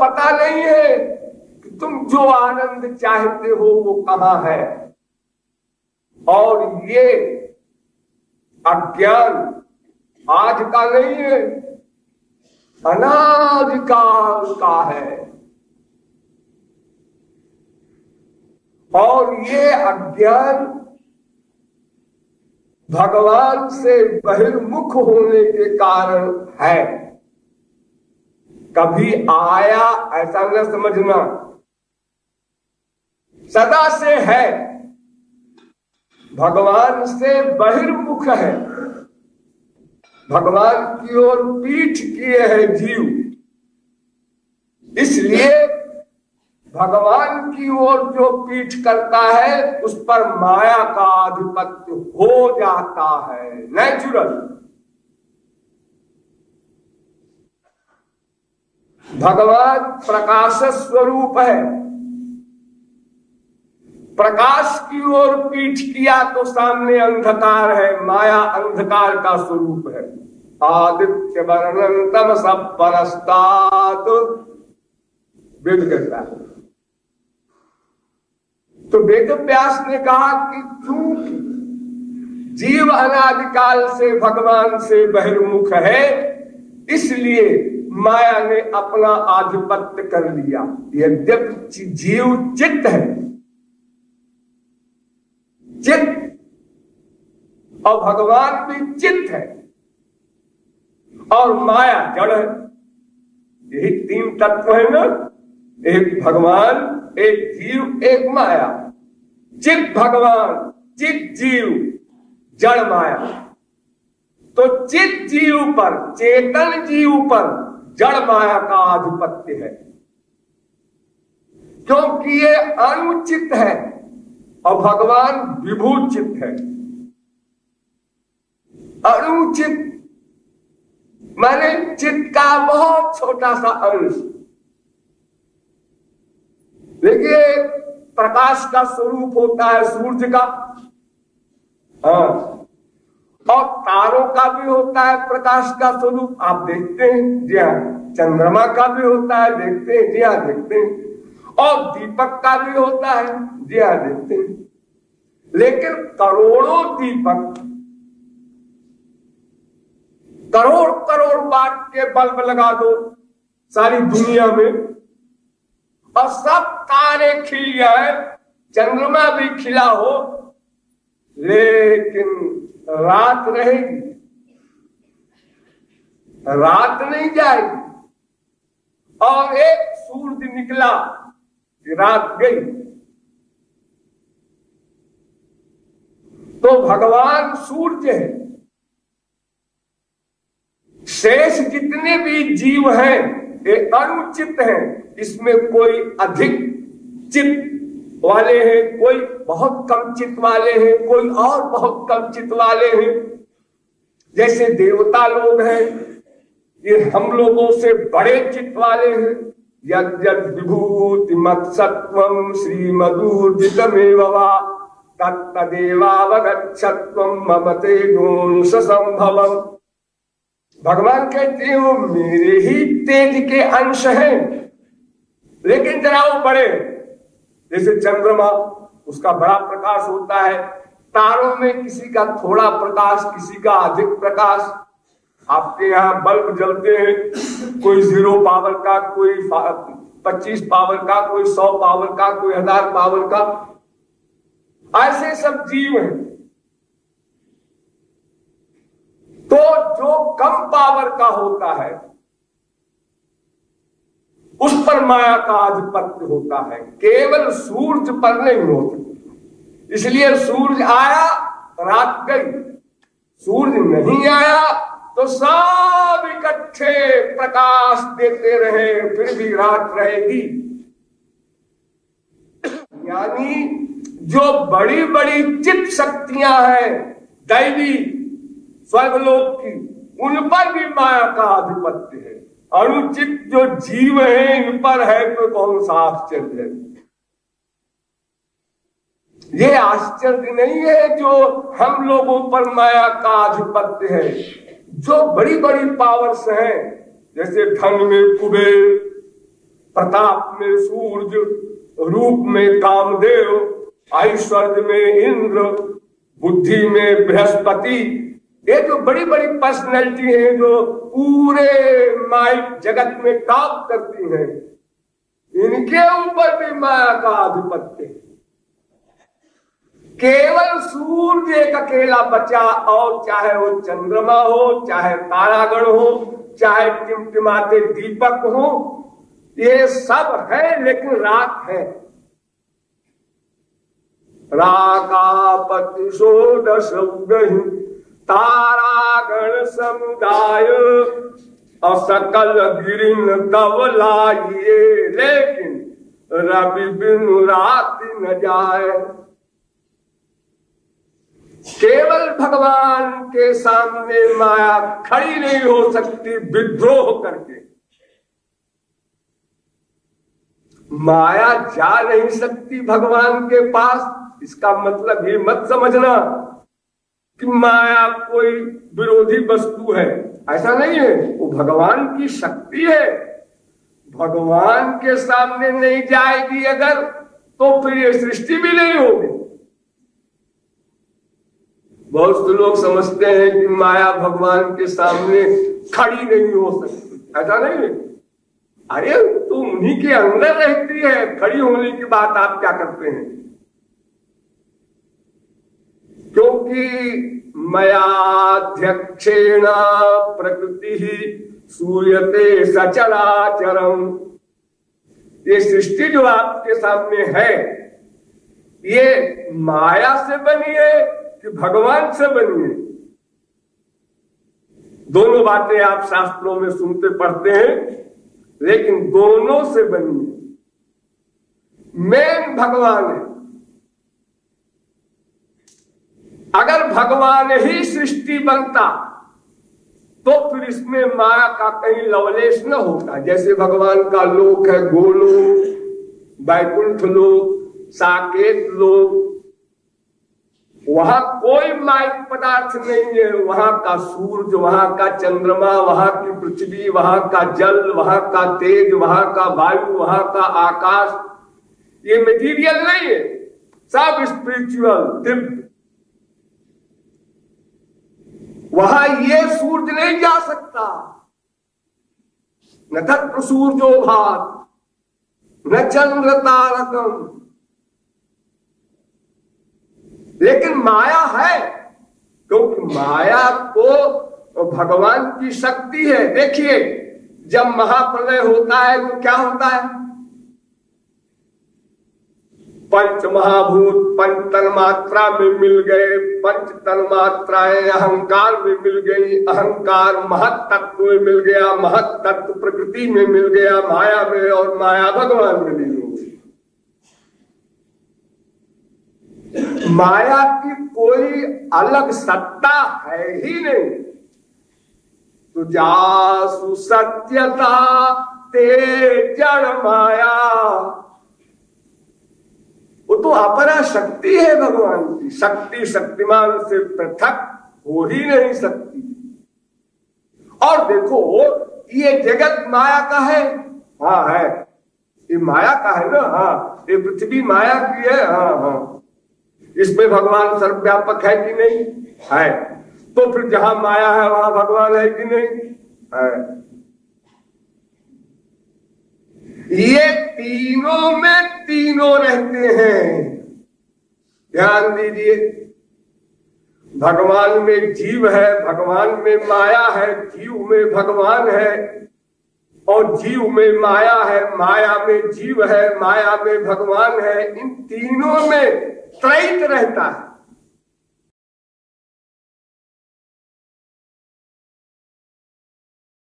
पता नहीं है कि तुम जो आनंद चाहते हो वो कहाँ है। और ये अज्ञान आज का नहीं है अनादिकाल का है। और ये अज्ञान भगवान से बहिर्मुख होने के कारण है। कभी आया, ऐसा न समझना सदा से है। भगवान से बहिर्मुख है। भगवान की ओर पीठ किए है जीव। इसलिए भगवान की ओर जो पीठ करता है, उस पर माया का आधिपत्य हो जाता है। नेचुरल भगवान प्रकाश स्वरूप है। प्रकाश की ओर पीठ किया तो सामने अंधकार है, माया अंधकार का स्वरूप है। आदित्य वर्णन तम सब परस्तात। वेद कहता है। तो वेद व्यास ने कहा कि चूँकि जीव अनादिकाल से भगवान से बहिर्मुख है, इसलिए माया ने अपना आधिपत्य कर लिया। यद्यपि जीव चित्त है। चित्त। और भगवान भी चित्त है। और माया जड़ है। यही तीन तत्व है ना। एक भगवान, एक जीव, एक माया। चित भगवान चित जीव, जड़ माया। तो चित जीव पर, चेतन जीव पर जड़ माया का आधिपत्य है। क्योंकि ये अनुचित है और भगवान विभूचित है। अनुचित, माने चित्त का बहुत छोटा सा अंश। देखिए, प्रकाश का स्वरूप होता है, सूर्य का। हाँ। और तारों का भी होता है प्रकाश का स्वरूप। आप देखते हैं जी हाँ चंद्रमा का भी होता है, देखते हैं जी हाँ देखते हैं। और दीपक का भी होता है जी हाँ देखते हैं। लेकिन करोड़ों दीपक, करोड़ करोड़ वाट के बल्ब लगा दो सारी दुनिया में। और सब तारे खिल जाए चंद्रमा भी खिला हो, लेकिन रात रहेगी। रात नहीं जाएगी। और एक सूरज निकला, रात गई। तो भगवान सूर्य है। शेष जितने भी जीव हैं, ये अनुचित हैं, इसमें कोई अधिक चित्त वाले हैं, कोई बहुत कम चित्त वाले हैं, कोई और बहुत कम चित्त वाले हैं। जैसे देवता लोग हैं, ये हम लोगों से बड़े चित्त वाले हैं। यद यद विभूति मत्सत्व श्री मधुर्जित तत्तदेवावगछत्व ममते गुण संभव भगवान कहते हैं, वो मेरे ही तेज के अंश हैं, लेकिन जरा वो बड़े जैसे चंद्रमा, उसका बड़ा प्रकाश होता है। तारों में किसी का थोड़ा प्रकाश, किसी का अधिक प्रकाश। आपके यहाँ बल्ब जलते हैं। कोई ज़ीरो पावर का, कोई पच्चीस पावर का, कोई सौ पावर का, कोई हज़ार पावर का। ऐसे सब जीव हैं। तो जो कम पावर का होता है पर माया का आधिपत्य होता है। केवल सूरज पर नहीं होता इसलिए सूरज आया, रात गई। सूरज नहीं आया तो सब इकट्ठे प्रकाश देते रहे, फिर भी रात रहेगी। यानी जो बड़ी बड़ी चित्त शक्तियाँ हैं, दैवी स्वर्गलोक की, उन पर भी माया का आधिपत्य है। अनुचित जो जीव है, इन पर है तो कौन सा आश्चर्य? ये आश्चर्य नहीं है जो हम लोगों पर माया का आधिपत्य है। जो बड़ी बड़ी पावर्स हैं, जैसे धन में कुबेर, प्रताप में सूर्य, रूप में कामदेव, ऐश्वर्य में इंद्र, बुद्धि में बृहस्पति ये जो बड़ी बड़ी पर्सनैलिटी है, जो पूरे माइक जगत में टॉप करती हैं, इनके ऊपर भी माया का आधिपत्य केवल सूर्य एक अकेला बचा, और चाहे वो चंद्रमा हो, चाहे तारागण हो, चाहे टिमटिमाते दीपक हो, ये सब है, लेकिन रात है। राकापति षोडश तारागण समुदाय, असकल गिरिन तब लाइए, लेकिन रवि बिन रात न जाए। केवल भगवान के सामने माया खड़ी नहीं हो सकती, विद्रोह करके। माया जा नहीं सकती भगवान के पास, इसका मतलब ये मत समझना। कि माया कोई विरोधी वस्तु है। ऐसा नहीं है। वो भगवान की शक्ति है। भगवान के सामने नहीं जाएगी अगर तो फिर ये सृष्टि भी नहीं होगी। बहुत से लोग समझते हैं कि माया भगवान के सामने खड़ी नहीं हो सकती। ऐसा नहीं है। अरे तो उन्हीं के अंदर रहती है। खड़ी होने की बात आप क्या करते हैं? क्योंकि मयाध्यक्षेण प्रकृति सूयते सचराचरम ये सृष्टि जो आपके सामने है, ये माया से बनी है कि भगवान से बनी है? दोनों बातें आप शास्त्रों में सुनते पढ़ते हैं, लेकिन दोनों से बनी है। मेन भगवान है। अगर भगवान ही सृष्टि बनता तो फिर इसमें माया का कहीं लवलेश न होता। जैसे भगवान का लोक है गोलोक बैकुंठ लोक, साकेत लोक, वहाँ कोई माइक पदार्थ नहीं है। वहाँ का सूर्य वहाँ का चंद्रमा, वहाँ की पृथ्वी, वहाँ का जल, वहाँ का तेज, वहाँ का वायु, वहाँ का आकाश, ये मेटीरियल नहीं है। सब स्पिरिचुअल दिव्य। वहाँ ये सूर्य नहीं जा सकता। न तत्व सूर्यो भात, न चंद्र तारकम। लेकिन माया है, क्योंकि माया को भगवान की शक्ति है। देखिए, जब महाप्रलय होता है तो क्या होता है? पंच महाभूत पंच तन मात्रा में मिल गए। पंच मात्राएँ अहंकार में मिल गई। अहंकार महत तत्व में मिल गया। महत तत्व प्रकृति में मिल गया। माया में और माया भगवान में मिल माया की कोई अलग सत्ता है ही नहीं। तो जासु सत्यता, ते जड़ माया। तो अपरा शक्ति है भगवान की। शक्ति शक्तिमान से पृथक हो ही नहीं सकती। और देखो, ये जगत माया का है। हाँ है। ये माया का है ना? हाँ। ये पृथ्वी माया की है। हाँ हाँ। इसमें भगवान सर्वव्यापक है कि नहीं? है। तो फिर जहाँ माया है, वहाँ भगवान है कि नहीं? है। ये तीनों में तीनों रहते हैं। ध्यान दीजिए, भगवान में जीव है, भगवान में माया है, जीव में भगवान है, और जीव में माया है, माया में जीव है, माया में भगवान है। इन तीनों में त्रैत रहता है।